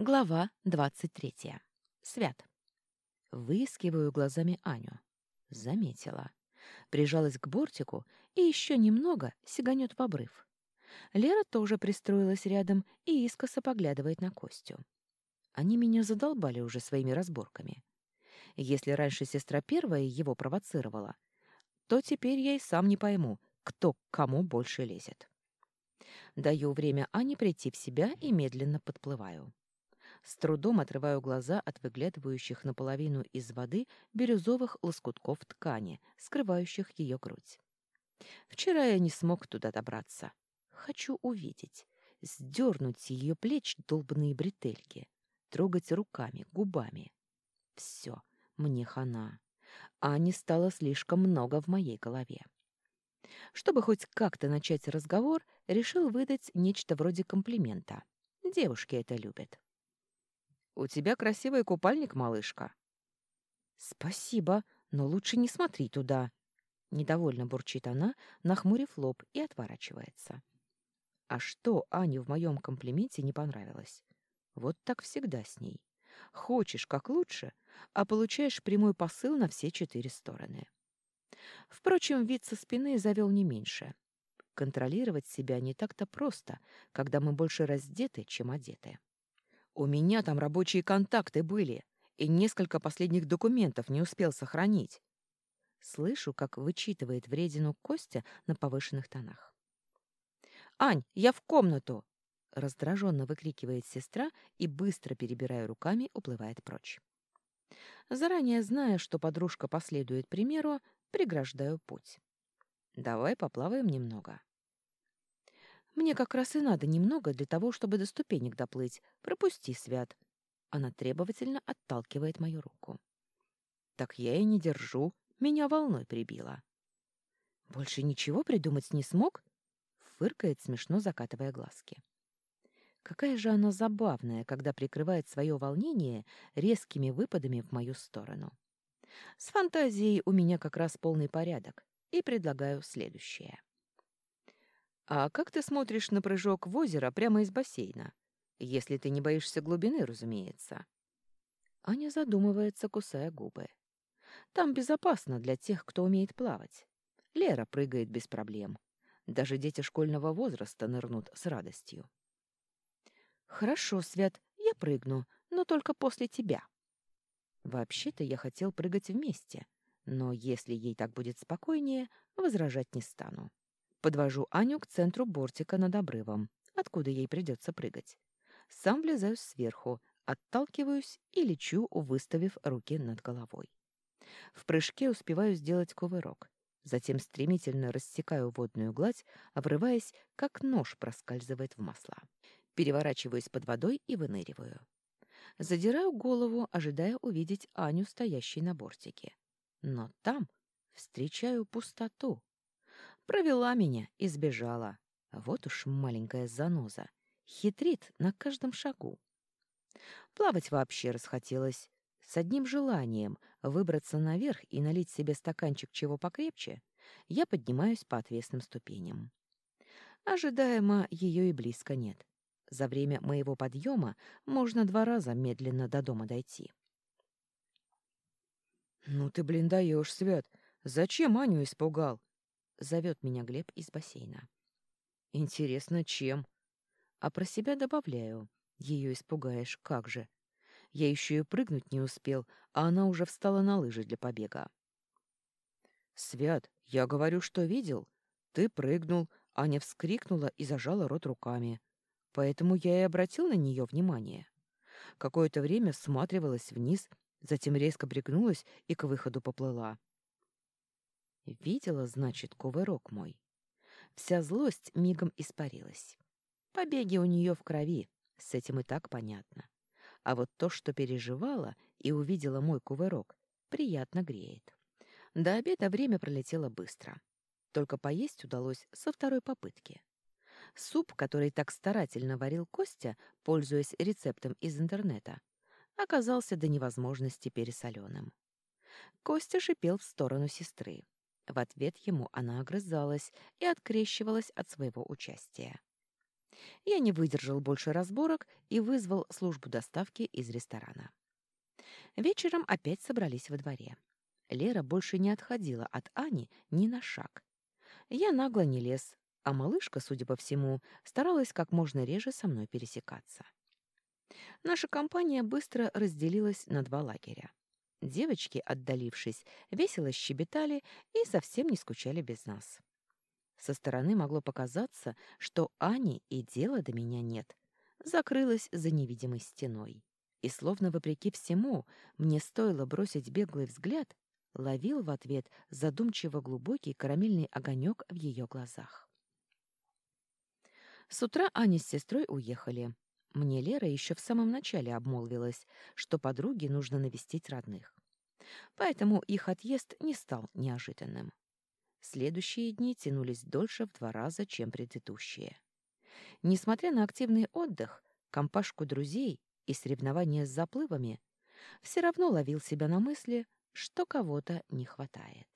Глава двадцать третья. Свят. Выискиваю глазами Аню. Заметила. Прижалась к бортику и еще немного сиганет в обрыв. Лера тоже пристроилась рядом и искоса поглядывает на Костю. Они меня задолбали уже своими разборками. Если раньше сестра первая его провоцировала, то теперь я и сам не пойму, кто к кому больше лезет. Даю время Ане прийти в себя и медленно подплываю. С трудом отрываю глаза от выглядывающих наполовину из воды бирюзовых лоскутков ткани, скрывающих ее грудь. Вчера я не смог туда добраться. Хочу увидеть, сдернуть с ее плеч долбанные бретельки, трогать руками, губами. Все, мне хана. Ани стало слишком много в моей голове. Чтобы хоть как-то начать разговор, решил выдать нечто вроде комплимента. Девушки это любят. «У тебя красивый купальник, малышка». «Спасибо, но лучше не смотри туда», — недовольно бурчит она, нахмурив лоб и отворачивается. А что Ане в моем комплименте не понравилось? Вот так всегда с ней. Хочешь как лучше, а получаешь прямой посыл на все четыре стороны. Впрочем, вид со спины завел не меньше. Контролировать себя не так-то просто, когда мы больше раздеты, чем одеты. У меня там рабочие контакты были, и несколько последних документов не успел сохранить. Слышу, как вычитывает вредину Костя на повышенных тонах. «Ань, я в комнату!» Раздраженно выкрикивает сестра и, быстро перебирая руками, уплывает прочь. Заранее зная, что подружка последует примеру, преграждаю путь. «Давай поплаваем немного». Мне как раз и надо немного для того, чтобы до ступенек доплыть. Пропусти, Свят. Она требовательно отталкивает мою руку. Так я и не держу. Меня волной прибило. Больше ничего придумать не смог? Фыркает, смешно закатывая глазки. Какая же она забавная, когда прикрывает свое волнение резкими выпадами в мою сторону. С фантазией у меня как раз полный порядок, и предлагаю следующее. А как ты смотришь на прыжок в озеро прямо из бассейна? Если ты не боишься глубины, разумеется. Аня задумывается, кусая губы. Там безопасно для тех, кто умеет плавать. Лера прыгает без проблем. Даже дети школьного возраста нырнут с радостью. «Хорошо, Свят, я прыгну, но только после тебя». Вообще-то я хотел прыгать вместе, но если ей так будет спокойнее, возражать не стану. Подвожу Аню к центру бортика над обрывом, откуда ей придется прыгать. Сам влезаю сверху, отталкиваюсь и лечу, выставив руки над головой. В прыжке успеваю сделать кувырок, затем стремительно рассекаю водную гладь, обрываясь, как нож проскальзывает в масла. Переворачиваюсь под водой и выныриваю. Задираю голову, ожидая увидеть Аню, стоящей на бортике. Но там встречаю пустоту. Провела меня и сбежала. Вот уж маленькая заноза. Хитрит на каждом шагу. Плавать вообще расхотелось. С одним желанием выбраться наверх и налить себе стаканчик чего покрепче, я поднимаюсь по отвесным ступеням. Ожидаемо ее и близко нет. За время моего подъема можно два раза медленно до дома дойти. «Ну ты, блин, даешь, Свят! Зачем Аню испугал? Зовет меня Глеб из бассейна. Интересно, чем? А про себя добавляю. Ее испугаешь, как же. Я еще и прыгнуть не успел, а она уже встала на лыжи для побега. «Свят, я говорю, что видел. Ты прыгнул, Аня вскрикнула и зажала рот руками. Поэтому я и обратил на нее внимание. Какое-то время всматривалась вниз, затем резко пригнулась и к выходу поплыла. Видела, значит, кувырок мой. Вся злость мигом испарилась. Побеги у нее в крови, с этим и так понятно. А вот то, что переживала и увидела мой кувырок, приятно греет. До обеда время пролетело быстро. Только поесть удалось со второй попытки. Суп, который так старательно варил Костя, пользуясь рецептом из интернета, оказался до невозможности пересоленым. Костя шипел в сторону сестры. В ответ ему она огрызалась и открещивалась от своего участия. Я не выдержал больше разборок и вызвал службу доставки из ресторана. Вечером опять собрались во дворе. Лера больше не отходила от Ани ни на шаг. Я нагло не лез, а малышка, судя по всему, старалась как можно реже со мной пересекаться. Наша компания быстро разделилась на два лагеря. Девочки, отдалившись, весело щебетали и совсем не скучали без нас. Со стороны могло показаться, что Ани и дела до меня нет, закрылась за невидимой стеной. И словно вопреки всему, мне стоило бросить беглый взгляд, ловил в ответ задумчиво глубокий карамельный огонек в ее глазах. С утра Аня с сестрой уехали. Мне Лера еще в самом начале обмолвилась, что подруге нужно навестить родных. Поэтому их отъезд не стал неожиданным. Следующие дни тянулись дольше в два раза, чем предыдущие. Несмотря на активный отдых, компашку друзей и соревнования с заплывами, все равно ловил себя на мысли, что кого-то не хватает.